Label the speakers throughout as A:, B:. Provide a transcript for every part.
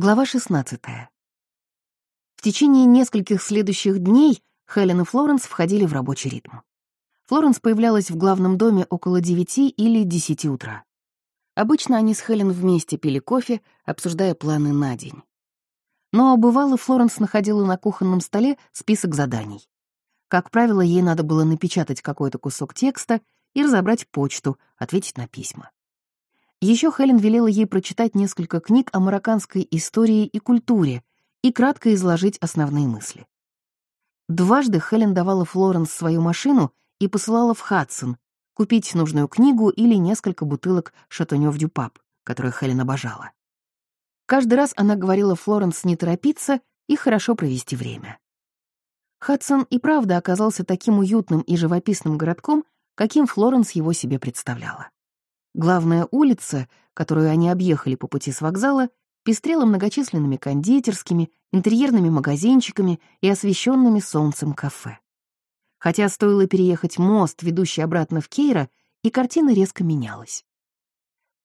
A: Глава 16. В течение нескольких следующих дней Хелен и Флоренс входили в рабочий ритм. Флоренс появлялась в главном доме около 9 или 10 утра. Обычно они с Хелен вместе пили кофе, обсуждая планы на день. Но бывало, Флоренс находила на кухонном столе список заданий. Как правило, ей надо было напечатать какой-то кусок текста и разобрать почту, ответить на письма. Еще Хелен велела ей прочитать несколько книг о марокканской истории и культуре и кратко изложить основные мысли. Дважды Хелен давала Флоренс свою машину и посылала в Хадсон купить нужную книгу или несколько бутылок шатонёв дюпап, которые Хелен обожала. Каждый раз она говорила Флоренс не торопиться и хорошо провести время. Хадсон и правда оказался таким уютным и живописным городком, каким Флоренс его себе представляла. Главная улица, которую они объехали по пути с вокзала, пестрела многочисленными кондитерскими, интерьерными магазинчиками и освещенными солнцем кафе. Хотя стоило переехать мост, ведущий обратно в Кейра, и картина резко менялась.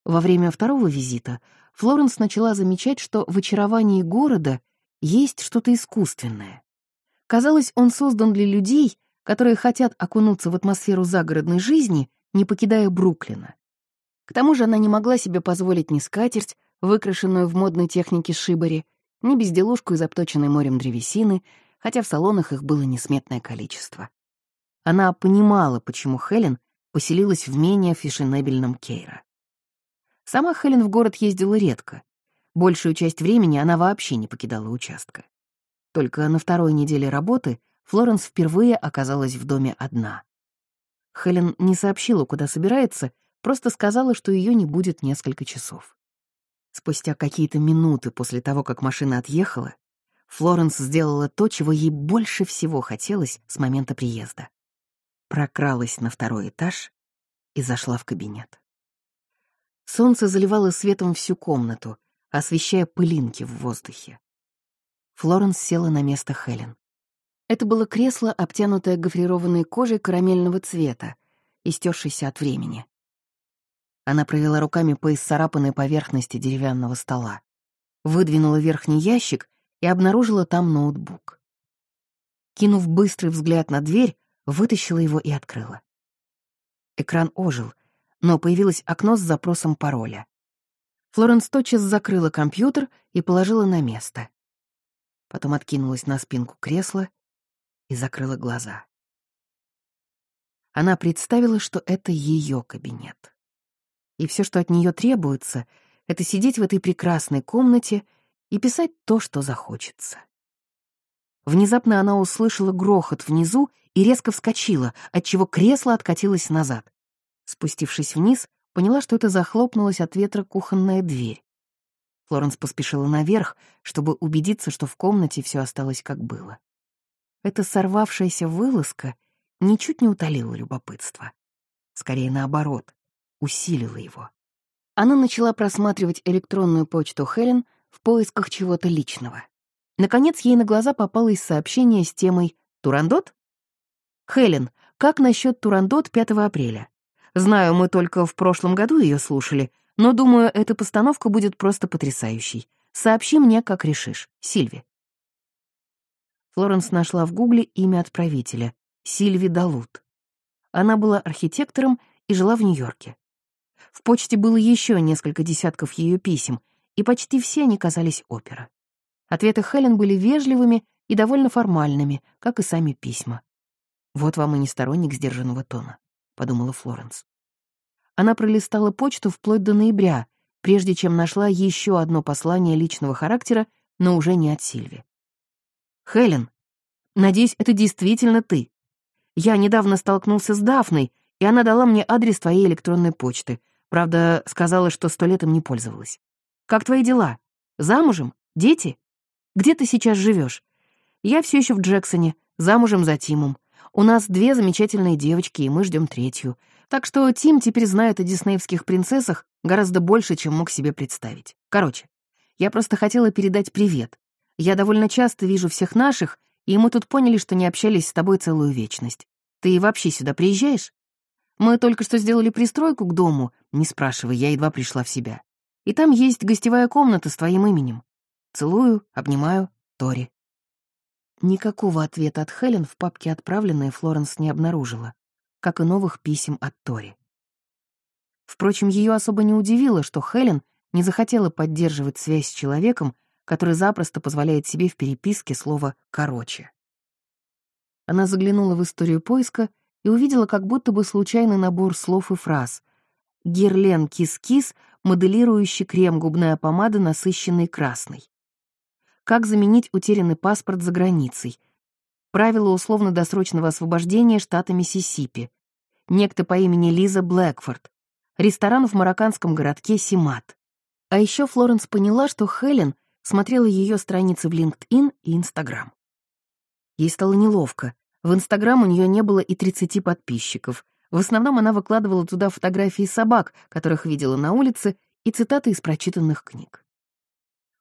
A: Во время второго визита Флоренс начала замечать, что в очаровании города есть что-то искусственное. Казалось, он создан для людей, которые хотят окунуться в атмосферу загородной жизни, не покидая Бруклина. К тому же она не могла себе позволить ни скатерть, выкрашенную в модной технике шибари, ни безделушку из обточенной морем древесины, хотя в салонах их было несметное количество. Она понимала, почему Хелен поселилась в менее фешенебельном Кейра. Сама Хелен в город ездила редко. Большую часть времени она вообще не покидала участка. Только на второй неделе работы Флоренс впервые оказалась в доме одна. Хелен не сообщила, куда собирается, просто сказала, что ее не будет несколько часов. Спустя какие-то минуты после того, как машина отъехала, Флоренс сделала то, чего ей больше всего хотелось с момента приезда. Прокралась на второй этаж и зашла в кабинет. Солнце заливало светом всю комнату, освещая пылинки в воздухе. Флоренс села на место Хелен. Это было кресло, обтянутое гофрированной кожей карамельного цвета, истершейся от времени. Она провела руками по исцарапанной поверхности деревянного стола, выдвинула верхний ящик и обнаружила там ноутбук. Кинув быстрый взгляд на дверь, вытащила его и открыла. Экран ожил, но появилось окно с запросом пароля. Флоренс тотчас закрыла компьютер и положила на место. Потом откинулась на спинку кресла и закрыла глаза. Она представила, что это ее кабинет и все, что от нее требуется, это сидеть в этой прекрасной комнате и писать то, что захочется. Внезапно она услышала грохот внизу и резко вскочила, отчего кресло откатилось назад. Спустившись вниз, поняла, что это захлопнулась от ветра кухонная дверь. Флоренс поспешила наверх, чтобы убедиться, что в комнате все осталось как было. Эта сорвавшаяся вылазка ничуть не утолила любопытство. Скорее наоборот, усилила его. Она начала просматривать электронную почту Хелен в поисках чего-то личного. Наконец, ей на глаза попалось сообщение с темой «Турандот?» «Хелен, как насчет Турандот 5 апреля? Знаю, мы только в прошлом году ее слушали, но думаю, эта постановка будет просто потрясающей. Сообщи мне, как решишь. Сильви». Флоренс нашла в гугле имя отправителя — Сильви Далут. Она была архитектором и жила в Нью-Йорке. В почте было еще несколько десятков ее писем, и почти все они казались опера. Ответы Хелен были вежливыми и довольно формальными, как и сами письма. «Вот вам и не сторонник сдержанного тона», — подумала Флоренс. Она пролистала почту вплоть до ноября, прежде чем нашла еще одно послание личного характера, но уже не от Сильви. «Хелен, надеюсь, это действительно ты. Я недавно столкнулся с Дафной, и она дала мне адрес твоей электронной почты. Правда, сказала, что сто лет им не пользовалась. Как твои дела? Замужем? Дети? Где ты сейчас живешь? Я все еще в Джексоне, замужем за Тимом. У нас две замечательные девочки, и мы ждем третью. Так что Тим теперь знает о диснеевских принцессах гораздо больше, чем мог себе представить. Короче, я просто хотела передать привет. Я довольно часто вижу всех наших, и мы тут поняли, что не общались с тобой целую вечность. Ты вообще сюда приезжаешь? Мы только что сделали пристройку к дому, не спрашивай, я едва пришла в себя. И там есть гостевая комната с твоим именем. Целую, обнимаю, Тори. Никакого ответа от Хелен в папке «Отправленные» Флоренс не обнаружила, как и новых писем от Тори. Впрочем, ее особо не удивило, что Хелен не захотела поддерживать связь с человеком, который запросто позволяет себе в переписке слово «короче». Она заглянула в историю поиска и увидела как будто бы случайный набор слов и фраз. Герлен кис-кис, моделирующий крем губная помада, насыщенный красный. Как заменить утерянный паспорт за границей? Правила условно-досрочного освобождения штата Миссисипи. Некто по имени Лиза Блэкфорд. Ресторан в марокканском городке Симат. А еще Флоренс поняла, что Хелен смотрела ее страницы в LinkedIn и Instagram. Ей стало неловко. В Инстаграм у нее не было и 30 подписчиков. В основном она выкладывала туда фотографии собак, которых видела на улице, и цитаты из прочитанных книг.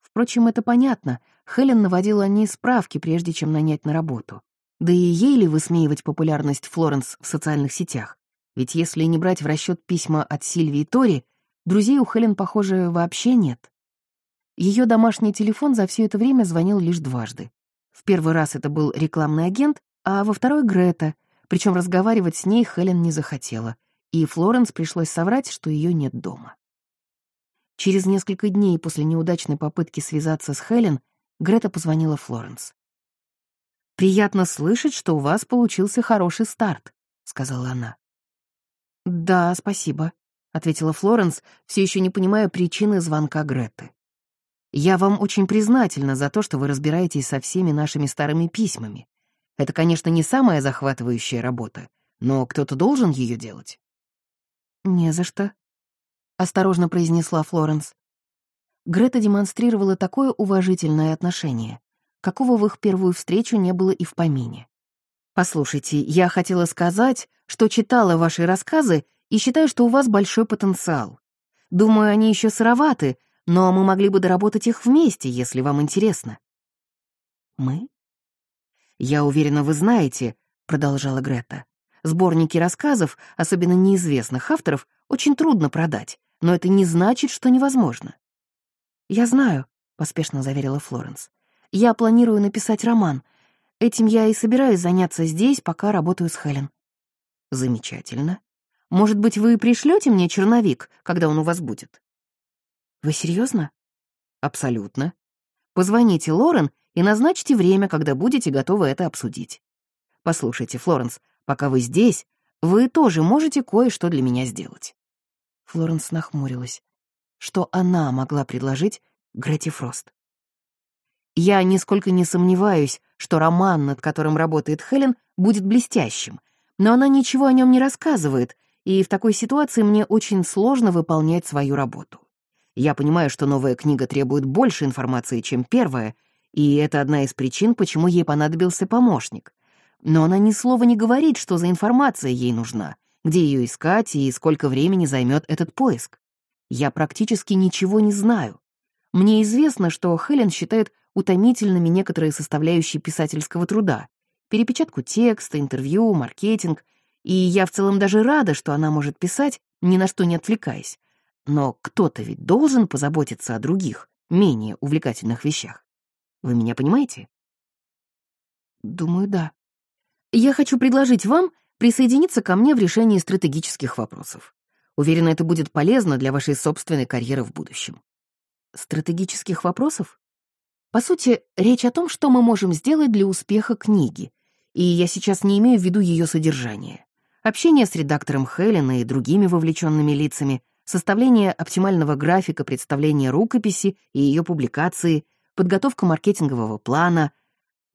A: Впрочем, это понятно. Хелен наводила о ней справки, прежде чем нанять на работу. Да и ей ли высмеивать популярность Флоренс в социальных сетях? Ведь если не брать в расчет письма от Сильвии Тори, друзей у Хелен, похоже, вообще нет. Ее домашний телефон за все это время звонил лишь дважды. В первый раз это был рекламный агент, а во второй — Грета, причем разговаривать с ней Хелен не захотела, и Флоренс пришлось соврать, что ее нет дома. Через несколько дней после неудачной попытки связаться с Хелен Грета позвонила Флоренс. «Приятно слышать, что у вас получился хороший старт», — сказала она. «Да, спасибо», — ответила Флоренс, все еще не понимая причины звонка Греты. Я вам очень признательна за то, что вы разбираетесь со всеми нашими старыми письмами. Это, конечно, не самая захватывающая работа, но кто-то должен ее делать». «Не за что», — осторожно произнесла Флоренс. Грета демонстрировала такое уважительное отношение, какого в их первую встречу не было и в помине. «Послушайте, я хотела сказать, что читала ваши рассказы и считаю, что у вас большой потенциал. Думаю, они еще сыроваты, но мы могли бы доработать их вместе, если вам интересно». «Мы?» «Я уверена, вы знаете», — продолжала Грета. «Сборники рассказов, особенно неизвестных авторов, очень трудно продать, но это не значит, что невозможно». «Я знаю», — поспешно заверила Флоренс. «Я планирую написать роман. Этим я и собираюсь заняться здесь, пока работаю с Хелен». «Замечательно. Может быть, вы пришлете мне черновик, когда он у вас будет?» Вы серьезно? Абсолютно. Позвоните Лорен и назначьте время, когда будете готовы это обсудить. Послушайте, Флоренс, пока вы здесь, вы тоже можете кое-что для меня сделать. Флоренс нахмурилась. Что она могла предложить Гретти Фрост? Я нисколько не сомневаюсь, что роман, над которым работает Хелен, будет блестящим, но она ничего о нем не рассказывает, и в такой ситуации мне очень сложно выполнять свою работу. Я понимаю, что новая книга требует больше информации, чем первая, и это одна из причин, почему ей понадобился помощник. Но она ни слова не говорит, что за информация ей нужна, где ее искать и сколько времени займет этот поиск. Я практически ничего не знаю. Мне известно, что Хелен считает утомительными некоторые составляющие писательского труда — перепечатку текста, интервью, маркетинг, и я в целом даже рада, что она может писать, ни на что не отвлекаясь, но кто-то ведь должен позаботиться о других, менее увлекательных вещах. Вы меня понимаете? Думаю, да. Я хочу предложить вам присоединиться ко мне в решении стратегических вопросов. Уверена, это будет полезно для вашей собственной карьеры в будущем. Стратегических вопросов? По сути, речь о том, что мы можем сделать для успеха книги, и я сейчас не имею в виду ее содержание. Общение с редактором Хелена и другими вовлеченными лицами, составление оптимального графика представления рукописи и ее публикации, подготовка маркетингового плана.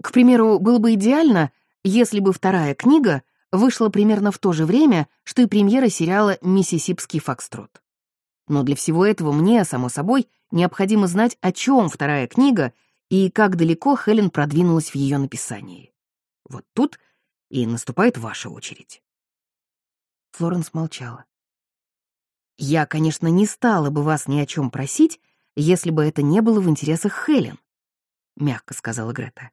A: К примеру, было бы идеально, если бы вторая книга вышла примерно в то же время, что и премьера сериала «Миссисипский фокстрот». Но для всего этого мне, само собой, необходимо знать, о чем вторая книга и как далеко Хелен продвинулась в ее написании. Вот тут и наступает ваша очередь. Флоренс молчала. Я, конечно, не стала бы вас ни о чем просить, если бы это не было в интересах Хелен, мягко сказала Грета.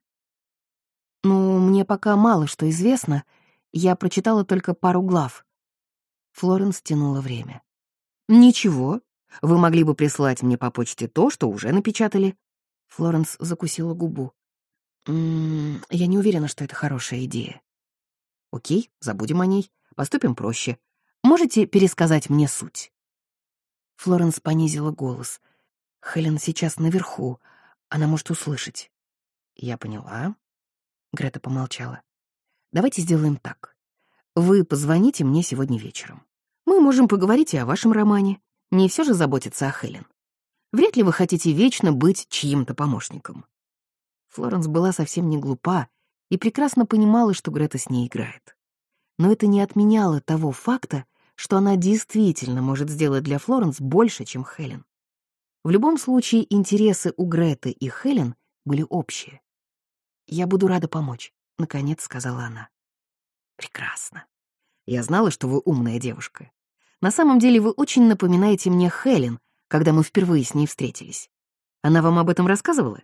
A: Ну, мне пока мало что известно. Я прочитала только пару глав. Флоренс тянула время. Ничего, вы могли бы прислать мне по почте то, что уже напечатали. Флоренс закусила губу. «М -м, «Я не уверена, что это хорошая идея». «Окей, забудем о ней. Поступим проще. Можете пересказать мне суть?» Флоренс понизила голос. «Хелен сейчас наверху. Она может услышать». «Я поняла». Грета помолчала. «Давайте сделаем так. Вы позвоните мне сегодня вечером. Мы можем поговорить и о вашем романе. Не все же заботиться о Хелен. Вряд ли вы хотите вечно быть чьим-то помощником». Флоренс была совсем не глупа и прекрасно понимала, что Грета с ней играет. Но это не отменяло того факта, что она действительно может сделать для Флоренс больше, чем Хелен. В любом случае, интересы у Греты и Хелен были общие. «Я буду рада помочь», — наконец сказала она. «Прекрасно. Я знала, что вы умная девушка. На самом деле вы очень напоминаете мне Хелен, когда мы впервые с ней встретились. Она вам об этом рассказывала?»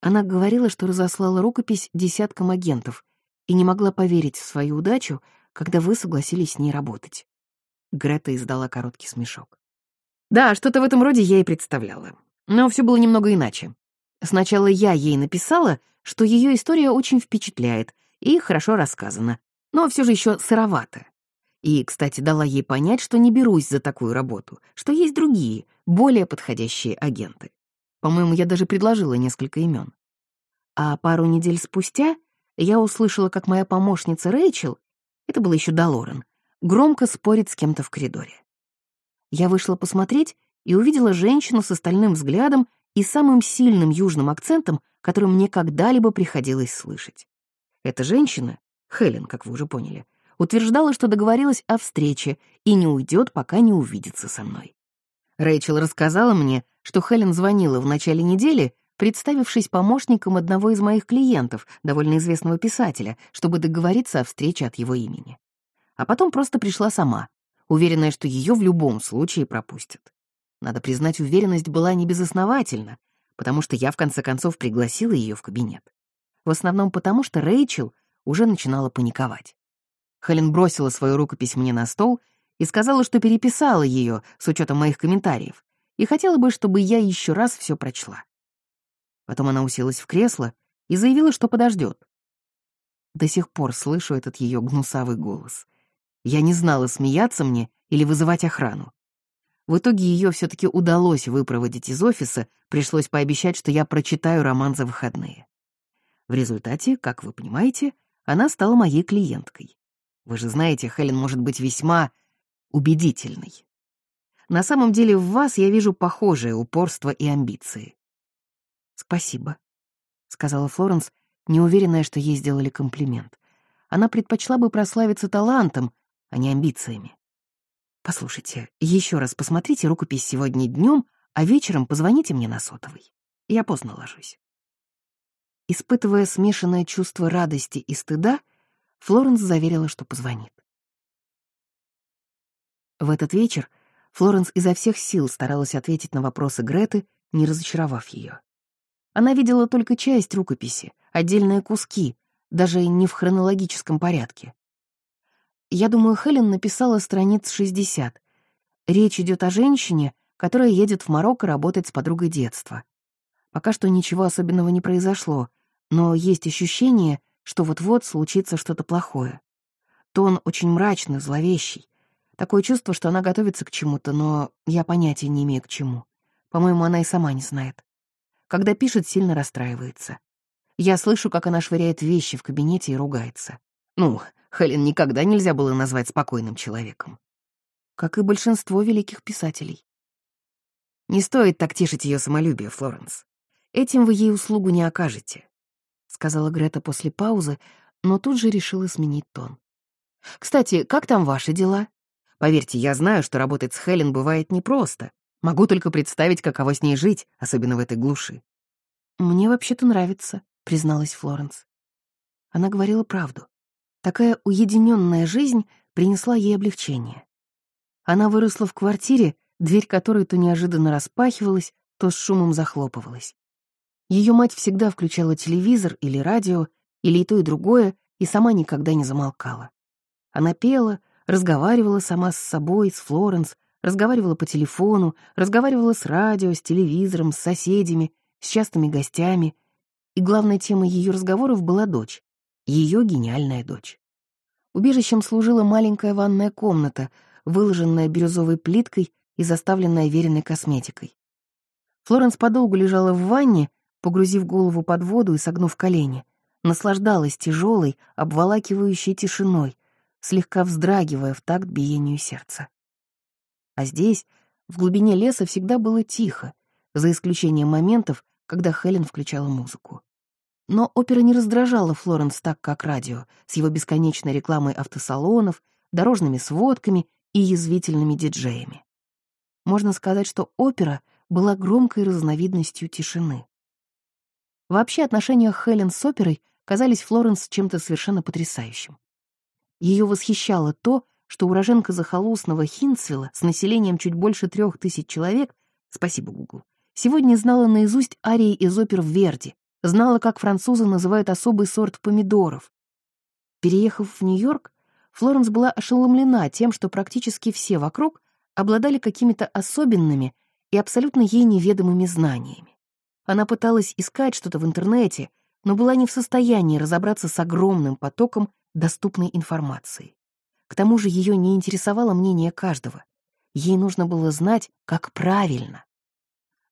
A: Она говорила, что разослала рукопись десяткам агентов и не могла поверить в свою удачу, когда вы согласились с ней работать. Грета издала короткий смешок. Да, что-то в этом роде я и представляла. Но все было немного иначе. Сначала я ей написала, что ее история очень впечатляет и хорошо рассказана, но все же еще сыровато. И, кстати, дала ей понять, что не берусь за такую работу, что есть другие, более подходящие агенты. По-моему, я даже предложила несколько имен. А пару недель спустя я услышала, как моя помощница Рэйчел, это было еще до Лорен, громко спорит с кем-то в коридоре. Я вышла посмотреть и увидела женщину с остальным взглядом и самым сильным южным акцентом, который мне когда-либо приходилось слышать. Эта женщина, Хелен, как вы уже поняли, утверждала, что договорилась о встрече и не уйдет, пока не увидится со мной. Рэйчел рассказала мне, что Хелен звонила в начале недели, представившись помощником одного из моих клиентов, довольно известного писателя, чтобы договориться о встрече от его имени. А потом просто пришла сама, уверенная, что ее в любом случае пропустят. Надо признать, уверенность была не безосновательна, потому что я в конце концов пригласила ее в кабинет. В основном потому, что Рэйчел уже начинала паниковать. Хелен бросила свою рукопись мне на стол и сказала, что переписала ее с учетом моих комментариев и хотела бы, чтобы я еще раз все прочла. Потом она уселась в кресло и заявила, что подождет. До сих пор слышу этот ее гнусавый голос. Я не знала, смеяться мне или вызывать охрану. В итоге ее все-таки удалось выпроводить из офиса, пришлось пообещать, что я прочитаю роман за выходные. В результате, как вы понимаете, она стала моей клиенткой. Вы же знаете, Хелен может быть весьма убедительной. На самом деле в вас я вижу похожее упорство и амбиции. «Спасибо», — сказала Флоренс, неуверенная, что ей сделали комплимент. Она предпочла бы прославиться талантом, а не амбициями. Послушайте, еще раз посмотрите рукопись сегодня днем, а вечером позвоните мне на сотовый. Я поздно ложусь. Испытывая смешанное чувство радости и стыда, Флоренс заверила, что позвонит. В этот вечер Флоренс изо всех сил старалась ответить на вопросы Греты, не разочаровав ее. Она видела только часть рукописи, отдельные куски, даже не в хронологическом порядке. Я думаю, Хелен написала страниц 60. Речь идет о женщине, которая едет в Марокко работать с подругой детства. Пока что ничего особенного не произошло, но есть ощущение, что вот-вот случится что-то плохое. Тон очень мрачный, зловещий. Такое чувство, что она готовится к чему-то, но я понятия не имею к чему. По-моему, она и сама не знает. Когда пишет, сильно расстраивается. Я слышу, как она швыряет вещи в кабинете и ругается. Ну, Хелен никогда нельзя было назвать спокойным человеком. Как и большинство великих писателей. Не стоит так тешить ее самолюбие, Флоренс. Этим вы ей услугу не окажете, — сказала Грета после паузы, но тут же решила сменить тон. «Кстати, как там ваши дела? Поверьте, я знаю, что работать с Хелен бывает непросто. Могу только представить, каково с ней жить, особенно в этой глуши». «Мне вообще-то нравится», — призналась Флоренс. Она говорила правду. Такая уединенная жизнь принесла ей облегчение. Она выросла в квартире, дверь которой то неожиданно распахивалась, то с шумом захлопывалась. Ее мать всегда включала телевизор или радио, или и то, и другое, и сама никогда не замолкала. Она пела, разговаривала сама с собой, с Флоренс, разговаривала по телефону, разговаривала с радио, с телевизором, с соседями, с частыми гостями, и главной темой ее разговоров была дочь, ее гениальная дочь. Убежищем служила маленькая ванная комната, выложенная бирюзовой плиткой и заставленная веренной косметикой. Флоренс подолгу лежала в ванне, погрузив голову под воду и согнув колени, наслаждалась тяжелой, обволакивающей тишиной, слегка вздрагивая в такт биению сердца. А здесь, в глубине леса, всегда было тихо, за исключением моментов, когда Хелен включала музыку. Но опера не раздражала Флоренс так, как радио, с его бесконечной рекламой автосалонов, дорожными сводками и язвительными диджеями. Можно сказать, что опера была громкой разновидностью тишины. Вообще отношения Хелен с оперой казались Флоренс чем-то совершенно потрясающим. Ее восхищало то, что уроженка захолустного Хинцвилла с населением чуть больше трех тысяч человек, спасибо Гуглу, сегодня знала наизусть арии из опер Верди, знала, как французы называют особый сорт помидоров. Переехав в Нью-Йорк, Флоренс была ошеломлена тем, что практически все вокруг обладали какими-то особенными и абсолютно ей неведомыми знаниями. Она пыталась искать что-то в интернете, но была не в состоянии разобраться с огромным потоком доступной информации. К тому же ее не интересовало мнение каждого. Ей нужно было знать, как правильно.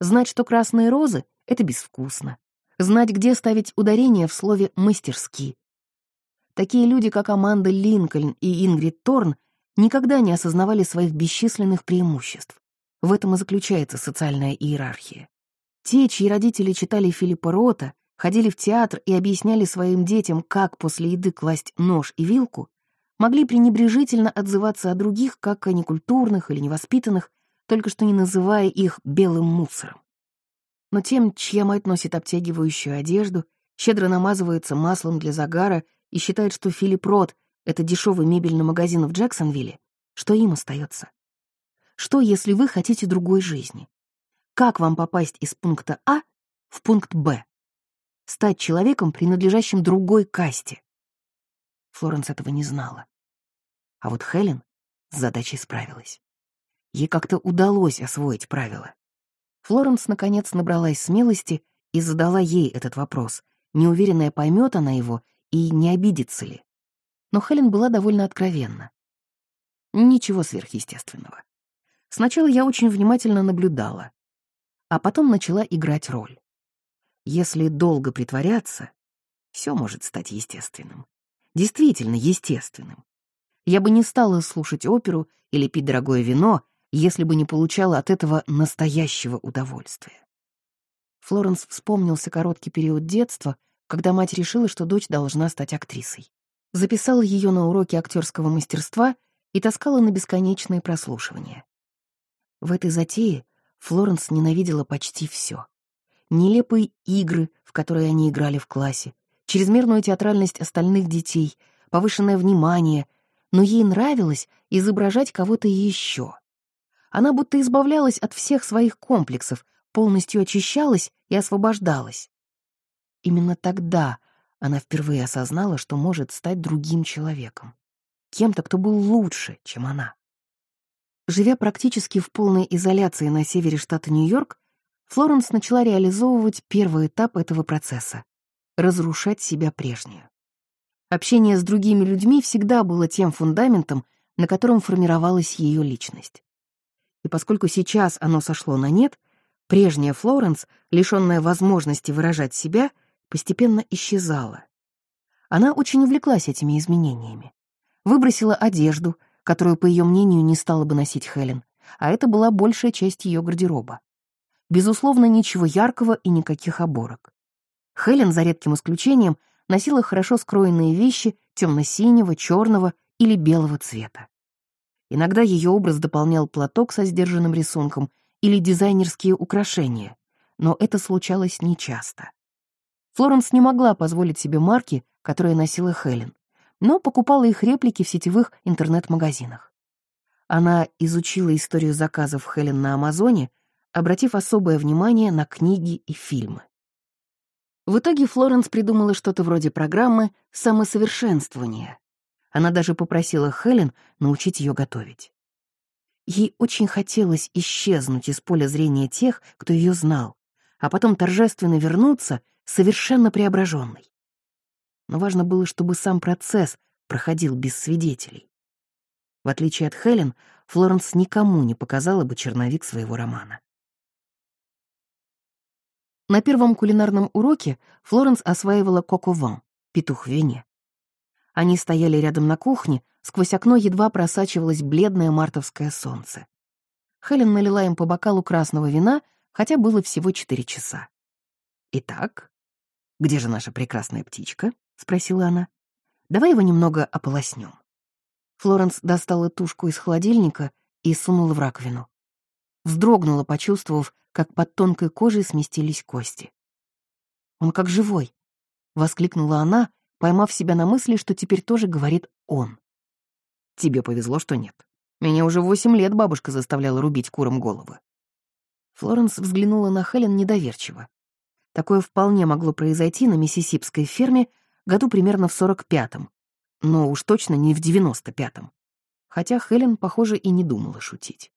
A: Знать, что красные розы — это безвкусно. Знать, где ставить ударение в слове «мастерски». Такие люди, как Аманда Линкольн и Ингрид Торн, никогда не осознавали своих бесчисленных преимуществ. В этом и заключается социальная иерархия. Те, чьи родители читали Филиппа Рота, ходили в театр и объясняли своим детям, как после еды класть нож и вилку, могли пренебрежительно отзываться о других, как о некультурных или невоспитанных, только что не называя их белым мусором. Но тем, чья мать носит обтягивающую одежду, щедро намазывается маслом для загара и считает, что Филипп Рот — это дешевый мебельный магазин в Джексонвилле, что им остается? Что, если вы хотите другой жизни? Как вам попасть из пункта А в пункт Б? Стать человеком, принадлежащим другой касте. Флоренс этого не знала. А вот Хелен с задачей справилась. Ей как-то удалось освоить правила. Флоренс, наконец, набралась смелости и задала ей этот вопрос, неуверенная, поймет она его и не обидится ли. Но Хелен была довольно откровенна. Ничего сверхъестественного. Сначала я очень внимательно наблюдала, а потом начала играть роль. Если долго притворяться, все может стать естественным. Действительно естественным. Я бы не стала слушать оперу или пить дорогое вино, если бы не получала от этого настоящего удовольствия. Флоренс вспомнился короткий период детства, когда мать решила, что дочь должна стать актрисой. Записала ее на уроки актерского мастерства и таскала на бесконечные прослушивания. В этой затее Флоренс ненавидела почти все. Нелепые игры, в которые они играли в классе, чрезмерную театральность остальных детей, повышенное внимание — но ей нравилось изображать кого-то еще. Она будто избавлялась от всех своих комплексов, полностью очищалась и освобождалась. Именно тогда она впервые осознала, что может стать другим человеком, кем-то, кто был лучше, чем она. Живя практически в полной изоляции на севере штата Нью-Йорк, Флоренс начала реализовывать первый этап этого процесса — разрушать себя прежнюю. Общение с другими людьми всегда было тем фундаментом, на котором формировалась ее личность. И поскольку сейчас оно сошло на нет, прежняя Флоренс, лишенная возможности выражать себя, постепенно исчезала. Она очень увлеклась этими изменениями. Выбросила одежду, которую, по ее мнению, не стала бы носить Хелен, а это была большая часть ее гардероба. Безусловно, ничего яркого и никаких оборок. Хелен, за редким исключением, носила хорошо скроенные вещи темно-синего, черного или белого цвета. Иногда ее образ дополнял платок со сдержанным рисунком или дизайнерские украшения, но это случалось нечасто. Флоренс не могла позволить себе марки, которые носила Хелен, но покупала их реплики в сетевых интернет-магазинах. Она изучила историю заказов Хелен на Амазоне, обратив особое внимание на книги и фильмы. В итоге Флоренс придумала что-то вроде программы самосовершенствования. Она даже попросила Хелен научить ее готовить. Ей очень хотелось исчезнуть из поля зрения тех, кто ее знал, а потом торжественно вернуться совершенно преображенной. Но важно было, чтобы сам процесс проходил без свидетелей. В отличие от Хелен, Флоренс никому не показала бы черновик своего романа. На первом кулинарном уроке Флоренс осваивала кокован — петух в вине. Они стояли рядом на кухне, сквозь окно едва просачивалось бледное мартовское солнце. Хелен налила им по бокалу красного вина, хотя было всего четыре часа. «Итак, где же наша прекрасная птичка?» — спросила она. «Давай его немного ополоснем». Флоренс достала тушку из холодильника и сунула в раковину. Вздрогнула, почувствовав, как под тонкой кожей сместились кости. «Он как живой!» — воскликнула она, поймав себя на мысли, что теперь тоже говорит «он». «Тебе повезло, что нет. Меня уже восемь лет бабушка заставляла рубить курам головы». Флоренс взглянула на Хелен недоверчиво. Такое вполне могло произойти на миссисипской ферме году примерно в 45-м, но уж точно не в 95-м. Хотя Хелен, похоже, и не думала шутить.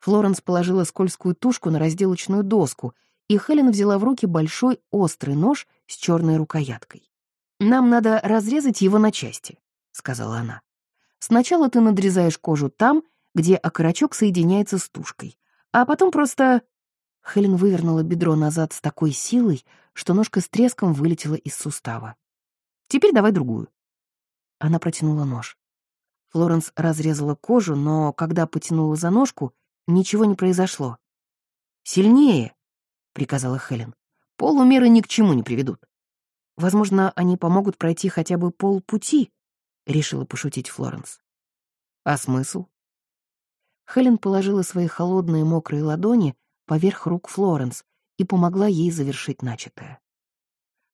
A: Флоренс положила скользкую тушку на разделочную доску, и Хелен взяла в руки большой острый нож с черной рукояткой. «Нам надо разрезать его на части», — сказала она. «Сначала ты надрезаешь кожу там, где окорочок соединяется с тушкой, а потом просто...» Хелен вывернула бедро назад с такой силой, что ножка с треском вылетела из сустава. «Теперь давай другую». Она протянула нож. Флоренс разрезала кожу, но когда потянула за ножку, ничего не произошло. «Сильнее!» — приказала Хелен. «Полумеры ни к чему не приведут». «Возможно, они помогут пройти хотя бы полпути», — решила пошутить Флоренс. «А смысл?» Хелен положила свои холодные мокрые ладони поверх рук Флоренс и помогла ей завершить начатое.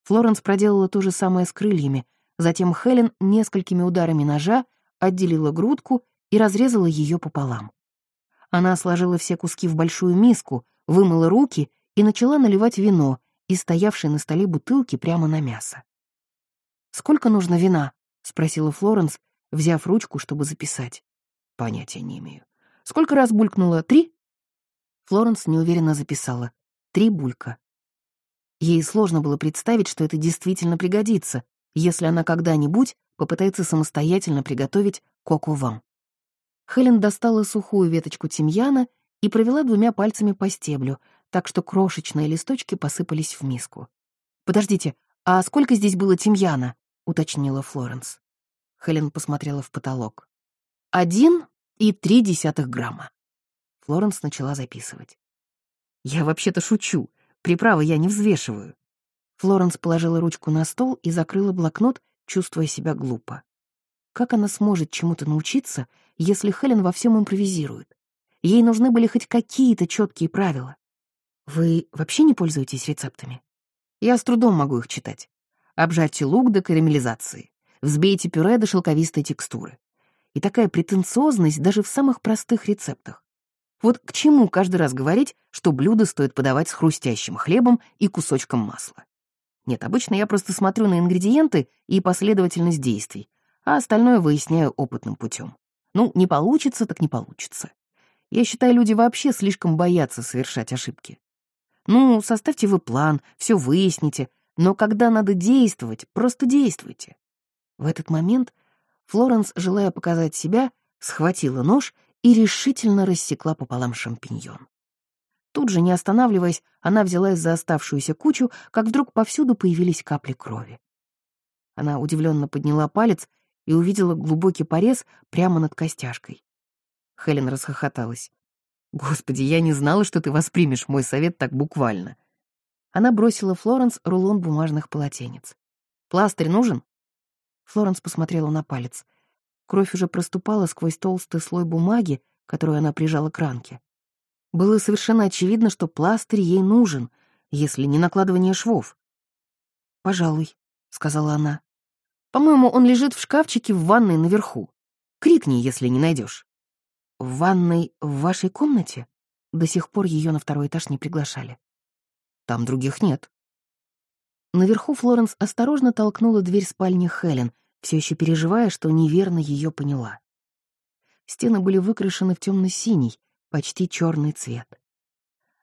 A: Флоренс проделала то же самое с крыльями, затем Хелен несколькими ударами ножа отделила грудку и разрезала ее пополам. Она сложила все куски в большую миску, вымыла руки и начала наливать вино из стоявшей на столе бутылки прямо на мясо. «Сколько нужно вина?» — спросила Флоренс, взяв ручку, чтобы записать. «Понятия не имею. Сколько раз булькнула? Три?» Флоренс неуверенно записала. «Три булька». Ей сложно было представить, что это действительно пригодится, если она когда-нибудь попытается самостоятельно приготовить коку-вам. Хелен достала сухую веточку тимьяна и провела двумя пальцами по стеблю, так что крошечные листочки посыпались в миску. «Подождите, а сколько здесь было тимьяна?» — уточнила Флоренс. Хелен посмотрела в потолок. «Один и три десятых грамма». Флоренс начала записывать. «Я вообще-то шучу. Приправы я не взвешиваю». Флоренс положила ручку на стол и закрыла блокнот, чувствуя себя глупо. Как она сможет чему-то научиться, если Хелен во всем импровизирует? Ей нужны были хоть какие-то четкие правила. Вы вообще не пользуетесь рецептами? Я с трудом могу их читать. Обжарьте лук до карамелизации. Взбейте пюре до шелковистой текстуры. И такая претенциозность даже в самых простых рецептах. Вот к чему каждый раз говорить, что блюдо стоит подавать с хрустящим хлебом и кусочком масла? Нет, обычно я просто смотрю на ингредиенты и последовательность действий, а остальное выясняю опытным путем. Ну, не получится, так не получится. Я считаю, люди вообще слишком боятся совершать ошибки. Ну, составьте вы план, все выясните, но когда надо действовать, просто действуйте. В этот момент Флоренс, желая показать себя, схватила нож и решительно рассекла пополам шампиньон. Тут же, не останавливаясь, она взялась за оставшуюся кучу, как вдруг повсюду появились капли крови. Она удивленно подняла палец и увидела глубокий порез прямо над костяшкой. Хелен расхохоталась. «Господи, я не знала, что ты воспримешь мой совет так буквально». Она бросила Флоренс рулон бумажных полотенец. «Пластырь нужен?» Флоренс посмотрела на палец. Кровь уже проступала сквозь толстый слой бумаги, которую она прижала к ранке. Было совершенно очевидно, что пластырь ей нужен, если не накладывание швов. «Пожалуй», — сказала она. «По-моему, он лежит в шкафчике в ванной наверху. Крикни, если не найдешь». «В ванной в вашей комнате?» До сих пор ее на второй этаж не приглашали. «Там других нет». Наверху Флоренс осторожно толкнула дверь спальни Хелен, все еще переживая, что неверно ее поняла. Стены были выкрашены в темно-синий, почти черный цвет.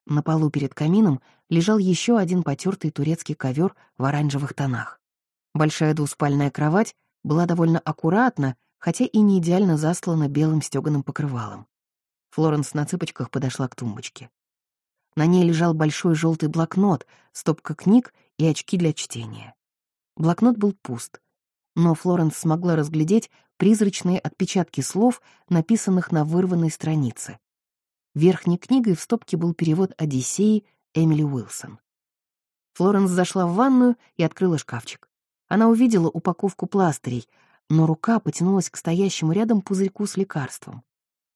A: На полу перед камином лежал еще один потертый турецкий ковер в оранжевых тонах. Большая двуспальная кровать была довольно аккуратна, хотя и не идеально заслана белым стеганым покрывалом. Флоренс на цыпочках подошла к тумбочке. На ней лежал большой желтый блокнот, стопка книг и очки для чтения. Блокнот был пуст, но Флоренс смогла разглядеть призрачные отпечатки слов, написанных на вырванной странице. Верхней книгой в стопке был перевод «Одиссеи» Эмили Уилсон. Флоренс зашла в ванную и открыла шкафчик. Она увидела упаковку пластырей, но рука потянулась к стоящему рядом пузырьку с лекарством.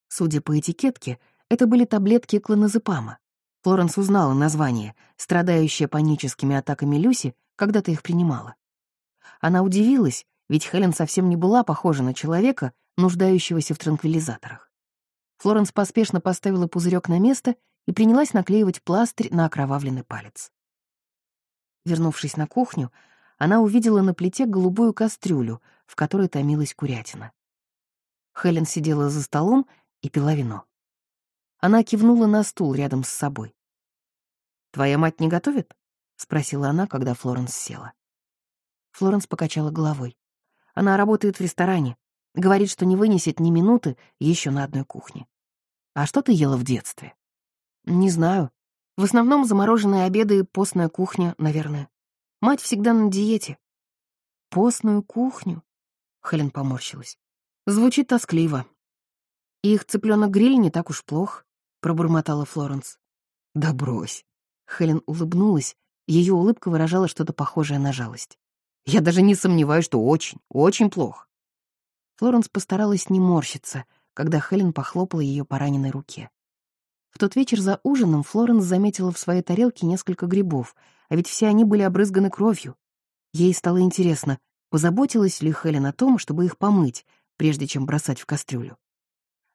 A: Судя по этикетке, это были таблетки клоназепама. Флоренс узнала название, страдающая паническими атаками Люси, когда-то их принимала. Она удивилась, ведь Хелен совсем не была похожа на человека, нуждающегося в транквилизаторах. Флоренс поспешно поставила пузырек на место и принялась наклеивать пластырь на окровавленный палец. Вернувшись на кухню, она увидела на плите голубую кастрюлю, в которой томилась курятина. Хелен сидела за столом и пила вино. Она кивнула на стул рядом с собой. «Твоя мать не готовит?» — спросила она, когда Флоренс села. Флоренс покачала головой. Она работает в ресторане. Говорит, что не вынесет ни минуты еще на одной кухне. А что ты ела в детстве? Не знаю. В основном замороженные обеды и постная кухня, наверное. Мать всегда на диете. Постную кухню? Хелен поморщилась. Звучит тоскливо. их цыпленок гриль не так уж плох, пробормотала Флоренс. Да брось. Хелен улыбнулась, ее улыбка выражала что-то похожее на жалость. Я даже не сомневаюсь, что очень, очень плохо. Флоренс постаралась не морщиться, когда Хелен похлопала ее по раненой руке. В тот вечер за ужином Флоренс заметила в своей тарелке несколько грибов, а ведь все они были обрызганы кровью. Ей стало интересно, позаботилась ли Хелен о том, чтобы их помыть, прежде чем бросать в кастрюлю.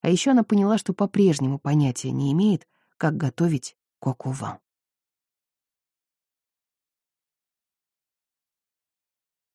A: А еще она поняла, что по-прежнему понятия не имеет, как готовить коку-ван.